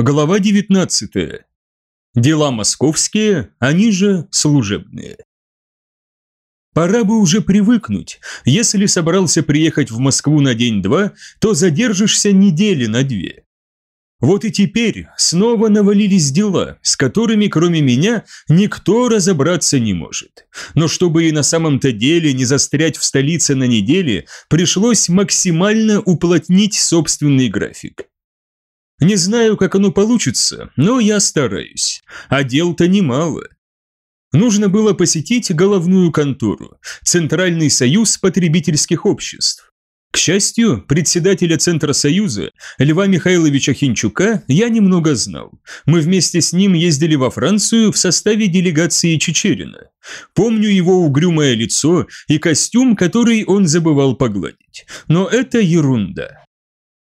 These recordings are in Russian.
Глава 19. Дела московские, они же служебные. Пора бы уже привыкнуть. Если собрался приехать в Москву на день-два, то задержишься недели на две. Вот и теперь снова навалились дела, с которыми, кроме меня, никто разобраться не может. Но чтобы и на самом-то деле не застрять в столице на неделе, пришлось максимально уплотнить собственный график. Не знаю, как оно получится, но я стараюсь. А дел-то немало. Нужно было посетить головную контору, Центральный союз потребительских обществ. К счастью, председателя Центра Союза, Льва Михайловича Хинчука, я немного знал. Мы вместе с ним ездили во Францию в составе делегации Чечерина. Помню его угрюмое лицо и костюм, который он забывал погладить. Но это ерунда.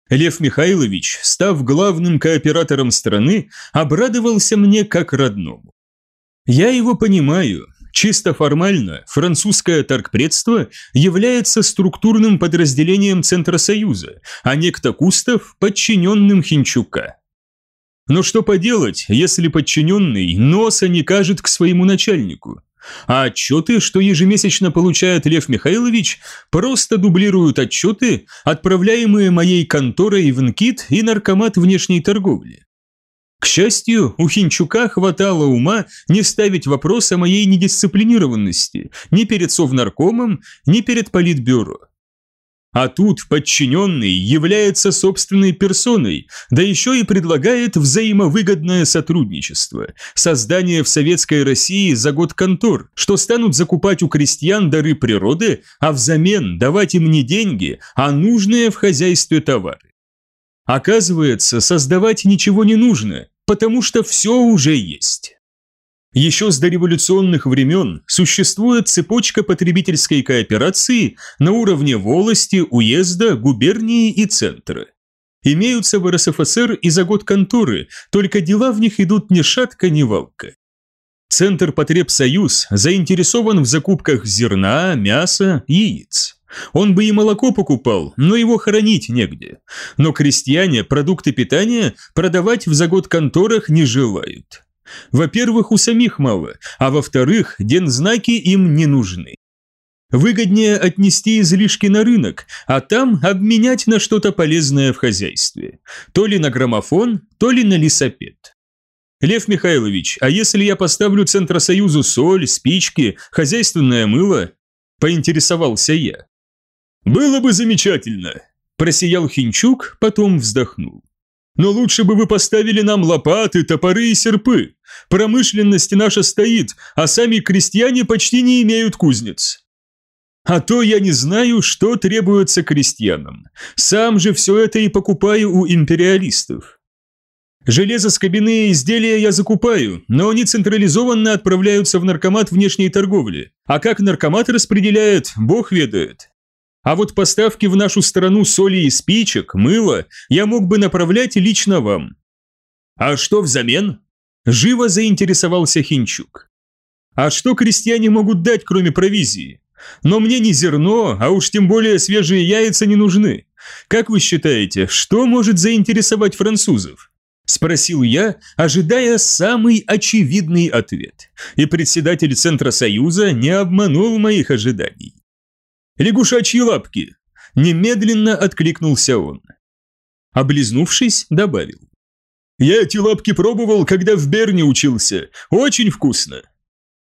Лев Михайлович, став главным кооператором страны, обрадовался мне как родному. Я его понимаю. Чисто формально французское торгпредство является структурным подразделением Центра Союза, а некто Кустов – подчиненным Хинчука. Но что поделать, если подчиненный носа не кажет к своему начальнику? А отчеты, что ежемесячно получает Лев Михайлович, просто дублируют отчеты, отправляемые моей конторой в НКИТ и Наркомат внешней торговли. К счастью, у Хинчука хватало ума не ставить вопрос о моей недисциплинированности ни перед Совнаркомом, ни перед Политбюро. А тут подчиненный является собственной персоной, да еще и предлагает взаимовыгодное сотрудничество, создание в Советской России за год контор, что станут закупать у крестьян дары природы, а взамен давать им не деньги, а нужные в хозяйстве товары. Оказывается, создавать ничего не нужно, потому что все уже есть. Еще с дореволюционных времен существует цепочка потребительской кооперации на уровне волости, уезда, губернии и центра. Имеются в РСФСР и за год конторы, только дела в них идут ни шатка, ни валка. Центр Потребсоюз заинтересован в закупках зерна, мяса, яиц. Он бы и молоко покупал, но его хранить негде. Но крестьяне продукты питания продавать в за год конторах не желают. Во-первых, у самих мало, а во-вторых, дензнаки им не нужны. Выгоднее отнести излишки на рынок, а там обменять на что-то полезное в хозяйстве. То ли на граммофон, то ли на лесопед. Лев Михайлович, а если я поставлю Центросоюзу соль, спички, хозяйственное мыло? Поинтересовался я. Было бы замечательно, просиял Хинчук, потом вздохнул. Но лучше бы вы поставили нам лопаты, топоры и серпы. Промышленность наша стоит, а сами крестьяне почти не имеют кузнец. А то я не знаю, что требуется крестьянам. Сам же все это и покупаю у империалистов. Железоскобяные изделия я закупаю, но они централизованно отправляются в наркомат внешней торговли. А как наркомат распределяет, бог ведает. А вот поставки в нашу страну соли и спичек, мыла я мог бы направлять лично вам. А что взамен? Живо заинтересовался Хинчук. А что крестьяне могут дать, кроме провизии? Но мне не зерно, а уж тем более свежие яйца не нужны. Как вы считаете, что может заинтересовать французов? Спросил я, ожидая самый очевидный ответ. И председатель Центра Союза не обманул моих ожиданий. «Лягушачьи лапки!» Немедленно откликнулся он. Облизнувшись, добавил. «Я эти лапки пробовал, когда в Берне учился. Очень вкусно!»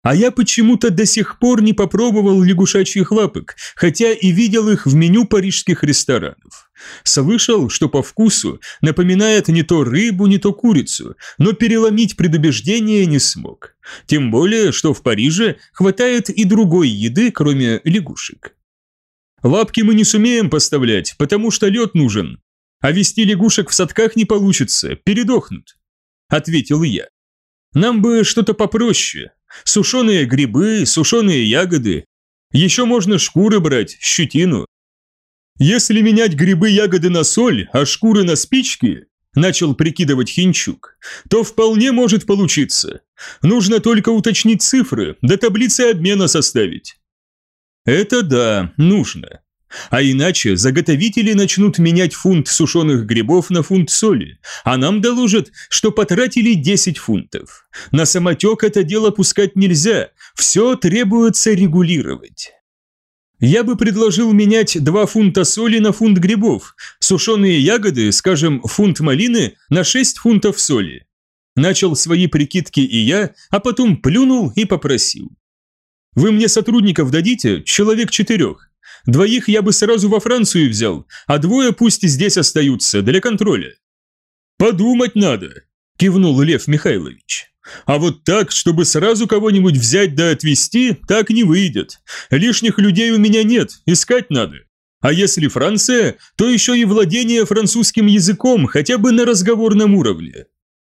А я почему-то до сих пор не попробовал лягушачьих лапок, хотя и видел их в меню парижских ресторанов. Слышал, что по вкусу напоминает не то рыбу, не то курицу, но переломить предубеждение не смог. Тем более, что в Париже хватает и другой еды, кроме лягушек. Лапки мы не сумеем поставлять, потому что лед нужен. А вести лягушек в садках не получится, передохнут. Ответил я. Нам бы что-то попроще. Сушеные грибы, сушеные ягоды. Еще можно шкуры брать, щетину. Если менять грибы-ягоды на соль, а шкуры на спички, начал прикидывать Хинчук, то вполне может получиться. Нужно только уточнить цифры, до таблицы обмена составить. Это да, нужно. А иначе заготовители начнут менять фунт сушеных грибов на фунт соли, а нам доложат, что потратили 10 фунтов. На самотек это дело пускать нельзя, все требуется регулировать. Я бы предложил менять 2 фунта соли на фунт грибов, сушеные ягоды, скажем, фунт малины на 6 фунтов соли. Начал свои прикидки и я, а потом плюнул и попросил. Вы мне сотрудников дадите, человек четырех. Двоих я бы сразу во Францию взял, а двое пусть здесь остаются для контроля. Подумать надо, кивнул Лев Михайлович. А вот так, чтобы сразу кого-нибудь взять да отвезти, так не выйдет. Лишних людей у меня нет, искать надо. А если Франция, то еще и владение французским языком хотя бы на разговорном уровне.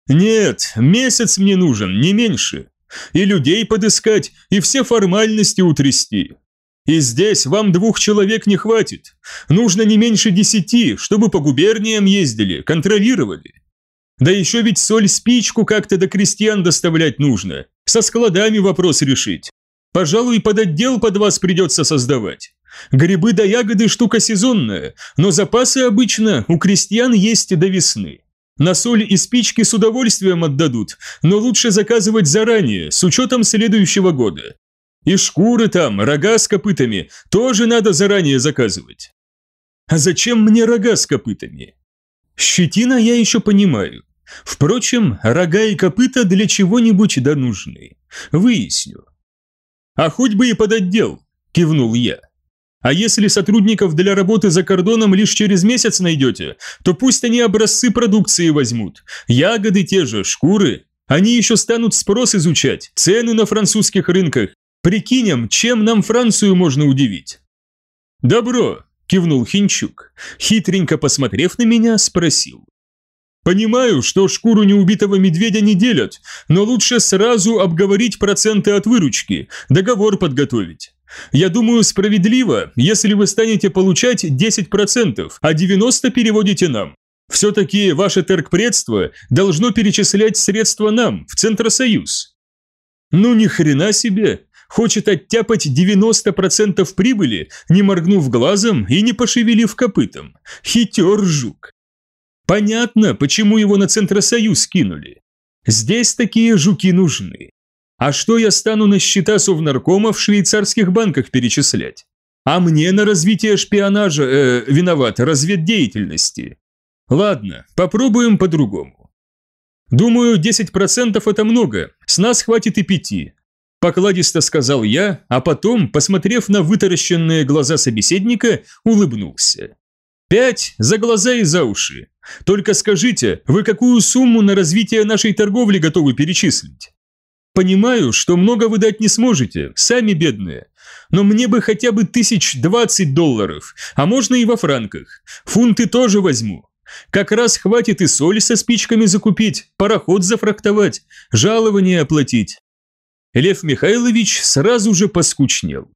Нет, месяц мне нужен, не меньше. И людей подыскать, и все формальности утрясти. И здесь вам двух человек не хватит. Нужно не меньше десяти, чтобы по губерниям ездили, контролировали. Да еще ведь соль-спичку как-то до крестьян доставлять нужно. Со складами вопрос решить. Пожалуй, под отдел под вас придется создавать. Грибы да ягоды штука сезонная, но запасы обычно у крестьян есть до весны. На соль и спички с удовольствием отдадут, но лучше заказывать заранее, с учетом следующего года. И шкуры там, рога с копытами, тоже надо заранее заказывать. А зачем мне рога с копытами? Щетина я еще понимаю. Впрочем, рога и копыта для чего-нибудь да нужны. Выясню. А хоть бы и под отдел, кивнул я. А если сотрудников для работы за кордоном лишь через месяц найдете, то пусть они образцы продукции возьмут. Ягоды те же, шкуры. Они еще станут спрос изучать, цены на французских рынках. Прикинем, чем нам Францию можно удивить. Добро, кивнул Хинчук. Хитренько посмотрев на меня, спросил. Понимаю, что шкуру неубитого медведя не делят, но лучше сразу обговорить проценты от выручки, договор подготовить. Я думаю, справедливо, если вы станете получать 10%, а 90% переводите нам. Все-таки ваше торгпредство должно перечислять средства нам, в Центросоюз. Ну ни хрена себе, хочет оттяпать 90% прибыли, не моргнув глазом и не пошевелив копытом. Хитер жук. Понятно, почему его на Центросоюз кинули. Здесь такие жуки нужны. А что я стану на счета совнаркома в швейцарских банках перечислять? А мне на развитие шпионажа, э, виноват, разведдеятельности. Ладно, попробуем по-другому. Думаю, 10% это много, с нас хватит и пяти. Покладисто сказал я, а потом, посмотрев на вытаращенные глаза собеседника, улыбнулся. Пять за глаза и за уши. Только скажите, вы какую сумму на развитие нашей торговли готовы перечислить? Понимаю, что много вы дать не сможете, сами бедные. Но мне бы хотя бы тысяч двадцать долларов, а можно и во франках. Фунты тоже возьму. Как раз хватит и соль со спичками закупить, пароход зафрактовать, жалование оплатить. Лев Михайлович сразу же поскучнел.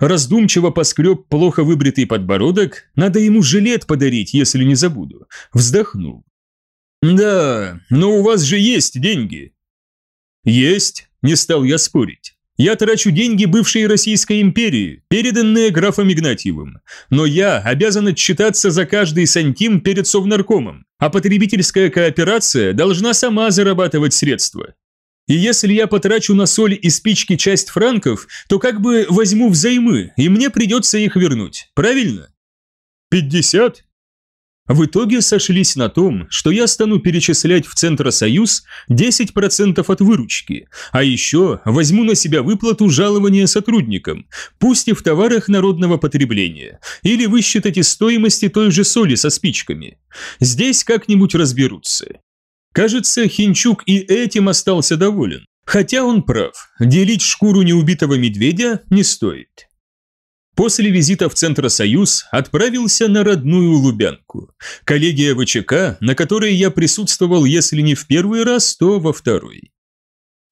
Раздумчиво поскреб плохо выбритый подбородок, надо ему жилет подарить, если не забуду. Вздохнул. «Да, но у вас же есть деньги», «Есть», – не стал я спорить. «Я трачу деньги бывшей Российской империи, переданные графом Игнатьевым, но я обязан отчитаться за каждый сантим перед Совнаркомом, а потребительская кооперация должна сама зарабатывать средства. И если я потрачу на соль и спички часть франков, то как бы возьму взаймы, и мне придется их вернуть, правильно?» «Пятьдесят?» В итоге сошлись на том, что я стану перечислять в Центросоюз 10% от выручки, а еще возьму на себя выплату жалования сотрудникам, пусть и в товарах народного потребления, или высчитать из стоимости той же соли со спичками. Здесь как-нибудь разберутся. Кажется, Хинчук и этим остался доволен. Хотя он прав, делить шкуру неубитого медведя не стоит. После визита в Центросоюз отправился на родную Лубянку. Коллегия ВЧК, на которой я присутствовал, если не в первый раз, то во второй.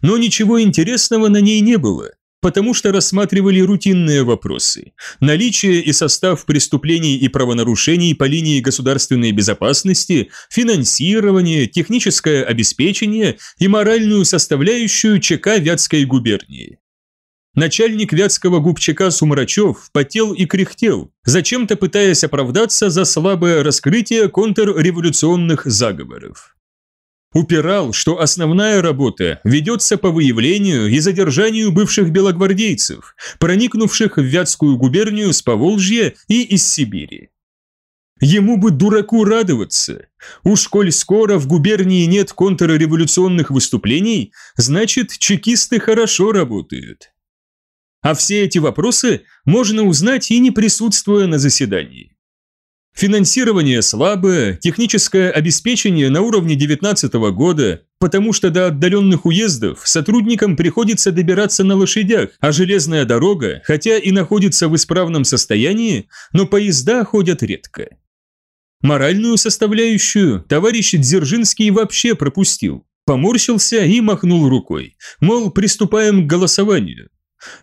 Но ничего интересного на ней не было, потому что рассматривали рутинные вопросы. Наличие и состав преступлений и правонарушений по линии государственной безопасности, финансирование, техническое обеспечение и моральную составляющую ЧК Вятской губернии. Начальник вятского губчака Сумрачев потел и кряхтел, зачем-то пытаясь оправдаться за слабое раскрытие контрреволюционных заговоров. Упирал, что основная работа ведется по выявлению и задержанию бывших белогвардейцев, проникнувших в Вятскую губернию с Поволжья и из Сибири. Ему бы дураку радоваться. Уж коль скоро в губернии нет контрреволюционных выступлений, значит, чекисты хорошо работают. А все эти вопросы можно узнать и не присутствуя на заседании. Финансирование слабое, техническое обеспечение на уровне 2019 года, потому что до отдаленных уездов сотрудникам приходится добираться на лошадях, а железная дорога, хотя и находится в исправном состоянии, но поезда ходят редко. Моральную составляющую товарищ Дзержинский вообще пропустил, поморщился и махнул рукой, мол, приступаем к голосованию.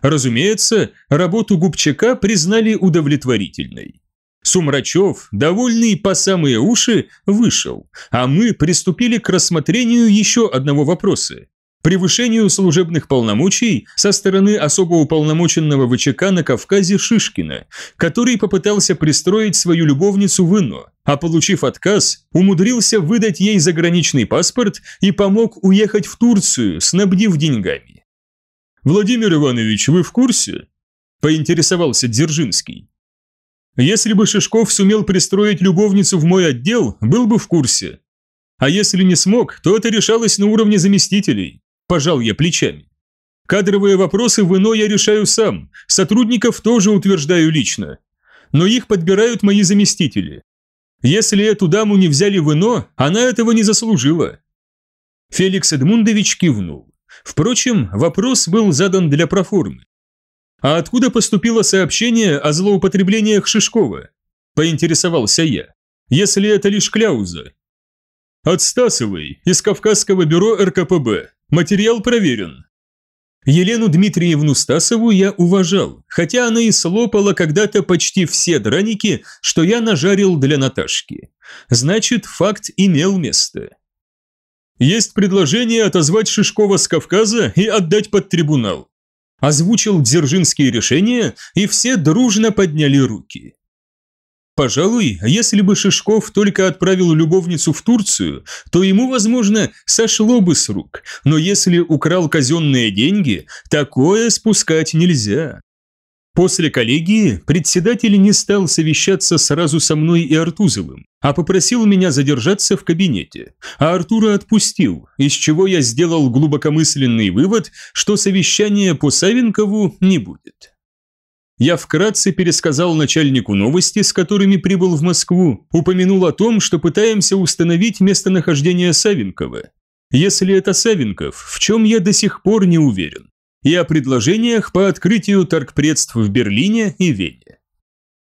Разумеется, работу Губчака признали удовлетворительной. Сумрачев, довольный по самые уши, вышел, а мы приступили к рассмотрению еще одного вопроса превышению служебных полномочий со стороны особо уполномоченного ВЧК на Кавказе Шишкина, который попытался пристроить свою любовницу в ИНО, а получив отказ, умудрился выдать ей заграничный паспорт и помог уехать в Турцию, снабдив деньгами. «Владимир Иванович, вы в курсе?» – поинтересовался Дзержинский. «Если бы Шишков сумел пристроить любовницу в мой отдел, был бы в курсе. А если не смог, то это решалось на уровне заместителей. Пожал я плечами. Кадровые вопросы в ИНО я решаю сам, сотрудников тоже утверждаю лично. Но их подбирают мои заместители. Если эту даму не взяли в ИНО, она этого не заслужила. Феликс Эдмундович кивнул. Впрочем, вопрос был задан для проформы. А откуда поступило сообщение о злоупотреблениях Шишкова? Поинтересовался я. Если это лишь кляуза. От Стасовой, из Кавказского бюро РКПБ. Материал проверен. Елену Дмитриевну Стасову я уважал, хотя она и слопала когда-то почти все драники, что я нажарил для Наташки. Значит, факт имел место. Есть предложение отозвать Шишкова с Кавказа и отдать под трибунал. Озвучил Дзержинские решения, и все дружно подняли руки. Пожалуй, если бы Шишков только отправил любовницу в Турцию, то ему, возможно, сошло бы с рук, но если украл казенные деньги, такое спускать нельзя. После коллегии председатель не стал совещаться сразу со мной и Артузовым, а попросил меня задержаться в кабинете, а Артура отпустил, из чего я сделал глубокомысленный вывод, что совещания по Савенкову не будет. Я вкратце пересказал начальнику новости, с которыми прибыл в Москву, упомянул о том, что пытаемся установить местонахождение Савенкова. Если это Савенков, в чем я до сих пор не уверен. И о предложениях по открытию торгпредств в Берлине и Вене.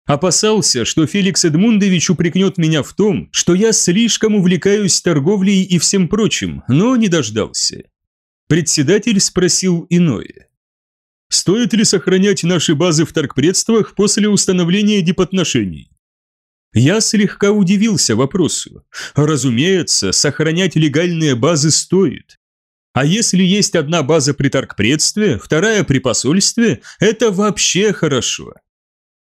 Опасался, что Феликс Эдмундович упрекнет меня в том, что я слишком увлекаюсь торговлей и всем прочим, но не дождался. Председатель спросил иное. Стоит ли сохранять наши базы в торгпредствах после установления дипотношений? Я слегка удивился вопросу. Разумеется, сохранять легальные базы стоит. А если есть одна база при торгпредстве, вторая при посольстве, это вообще хорошо.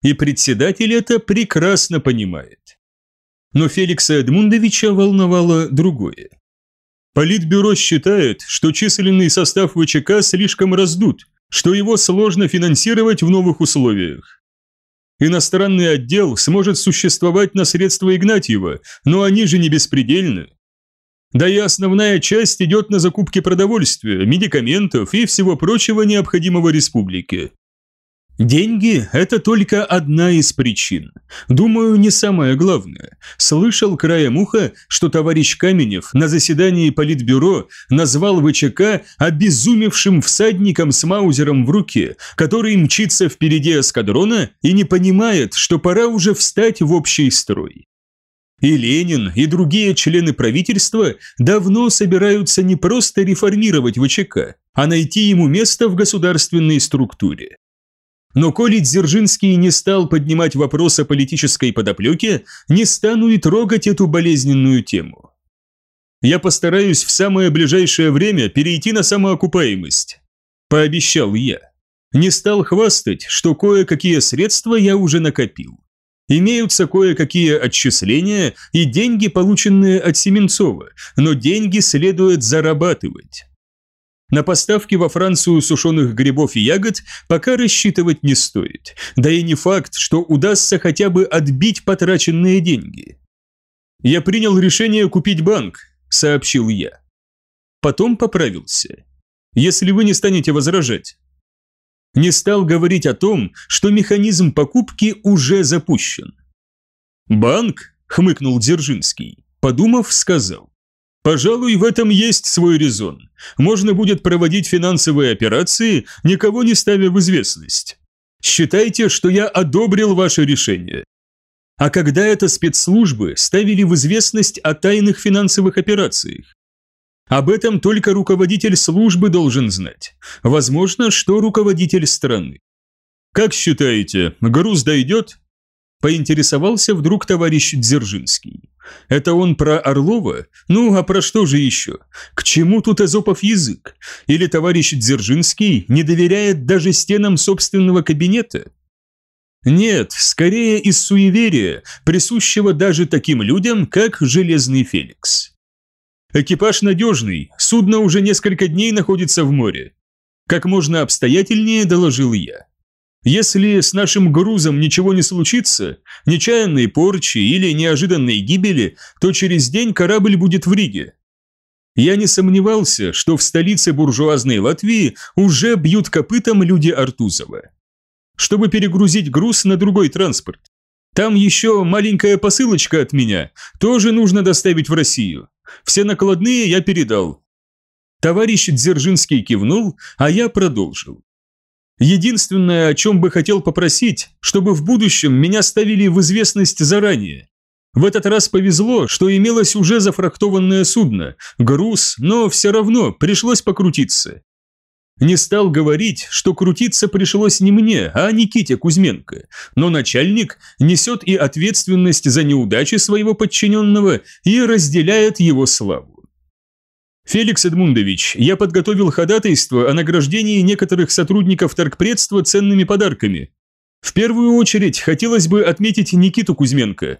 И председатель это прекрасно понимает. Но Феликса Эдмундовича волновало другое. Политбюро считает, что численный состав ВЧК слишком раздут, что его сложно финансировать в новых условиях. Иностранный отдел сможет существовать на средства Игнатьева, но они же не беспредельны. Да и основная часть идет на закупки продовольствия, медикаментов и всего прочего необходимого республике. Деньги – это только одна из причин. Думаю, не самое главное. Слышал краем уха, что товарищ Каменев на заседании Политбюро назвал ВЧК обезумевшим всадником с маузером в руке, который мчится впереди эскадрона и не понимает, что пора уже встать в общий строй. И Ленин, и другие члены правительства давно собираются не просто реформировать ВЧК, а найти ему место в государственной структуре. Но коли Дзержинский не стал поднимать вопрос о политической подоплеке, не стану и трогать эту болезненную тему. Я постараюсь в самое ближайшее время перейти на самоокупаемость, пообещал я. Не стал хвастать, что кое-какие средства я уже накопил. Имеются кое-какие отчисления и деньги, полученные от Семенцова, но деньги следует зарабатывать. На поставки во Францию сушеных грибов и ягод пока рассчитывать не стоит, да и не факт, что удастся хотя бы отбить потраченные деньги. «Я принял решение купить банк», – сообщил я. Потом поправился. «Если вы не станете возражать». Не стал говорить о том, что механизм покупки уже запущен. «Банк?» – хмыкнул Дзержинский. Подумав, сказал. Пожалуй, в этом есть свой резон. Можно будет проводить финансовые операции, никого не ставя в известность. Считайте, что я одобрил ваше решение. А когда это спецслужбы ставили в известность о тайных финансовых операциях? Об этом только руководитель службы должен знать. Возможно, что руководитель страны. Как считаете, груз дойдет? Поинтересовался вдруг товарищ Дзержинский. Это он про Орлова? Ну, а про что же еще? К чему тут Эзопов язык? Или товарищ Дзержинский не доверяет даже стенам собственного кабинета? Нет, скорее из суеверия, присущего даже таким людям, как Железный Феликс. Экипаж надежный, судно уже несколько дней находится в море. Как можно обстоятельнее доложил я. Если с нашим грузом ничего не случится, нечаянной порчи или неожиданной гибели, то через день корабль будет в Риге. Я не сомневался, что в столице буржуазной Латвии уже бьют копытом люди Артузова. Чтобы перегрузить груз на другой транспорт. Там еще маленькая посылочка от меня, тоже нужно доставить в Россию. Все накладные я передал. Товарищ Дзержинский кивнул, а я продолжил. Единственное, о чем бы хотел попросить, чтобы в будущем меня ставили в известность заранее. В этот раз повезло, что имелось уже зафрахтованное судно, груз, но все равно пришлось покрутиться. Не стал говорить, что крутиться пришлось не мне, а Никите Кузьменко, но начальник несет и ответственность за неудачи своего подчиненного и разделяет его славу. «Феликс Эдмундович, я подготовил ходатайство о награждении некоторых сотрудников торгпредства ценными подарками. В первую очередь хотелось бы отметить Никиту Кузьменко».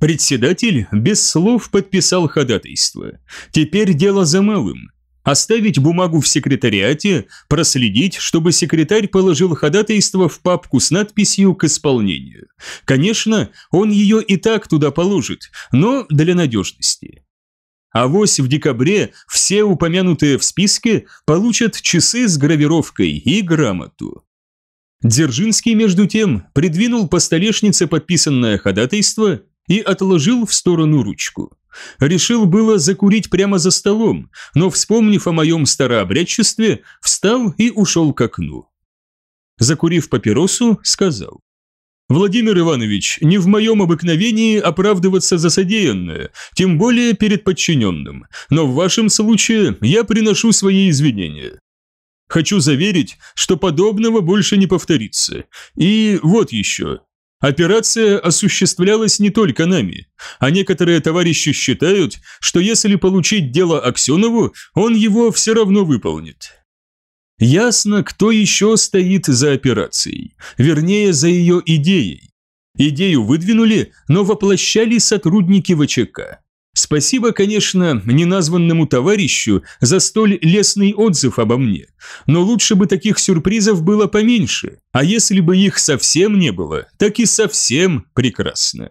Председатель без слов подписал ходатайство. Теперь дело за малым. Оставить бумагу в секретариате, проследить, чтобы секретарь положил ходатайство в папку с надписью «К исполнению». Конечно, он ее и так туда положит, но для надежности. А вось в декабре все упомянутые в списке получат часы с гравировкой и грамоту. Дзержинский, между тем, придвинул по столешнице подписанное ходатайство и отложил в сторону ручку. Решил было закурить прямо за столом, но, вспомнив о моем старообрядчестве, встал и ушел к окну. Закурив папиросу, сказал. Владимир Иванович, не в моем обыкновении оправдываться за содеянное, тем более перед подчиненным, но в вашем случае я приношу свои извинения. Хочу заверить, что подобного больше не повторится. И вот еще. Операция осуществлялась не только нами, а некоторые товарищи считают, что если получить дело Аксенову, он его все равно выполнит. Ясно, кто еще стоит за операцией, вернее, за ее идеей. Идею выдвинули, но воплощали сотрудники ВЧК. Спасибо, конечно, неназванному товарищу за столь лестный отзыв обо мне, но лучше бы таких сюрпризов было поменьше, а если бы их совсем не было, так и совсем прекрасно.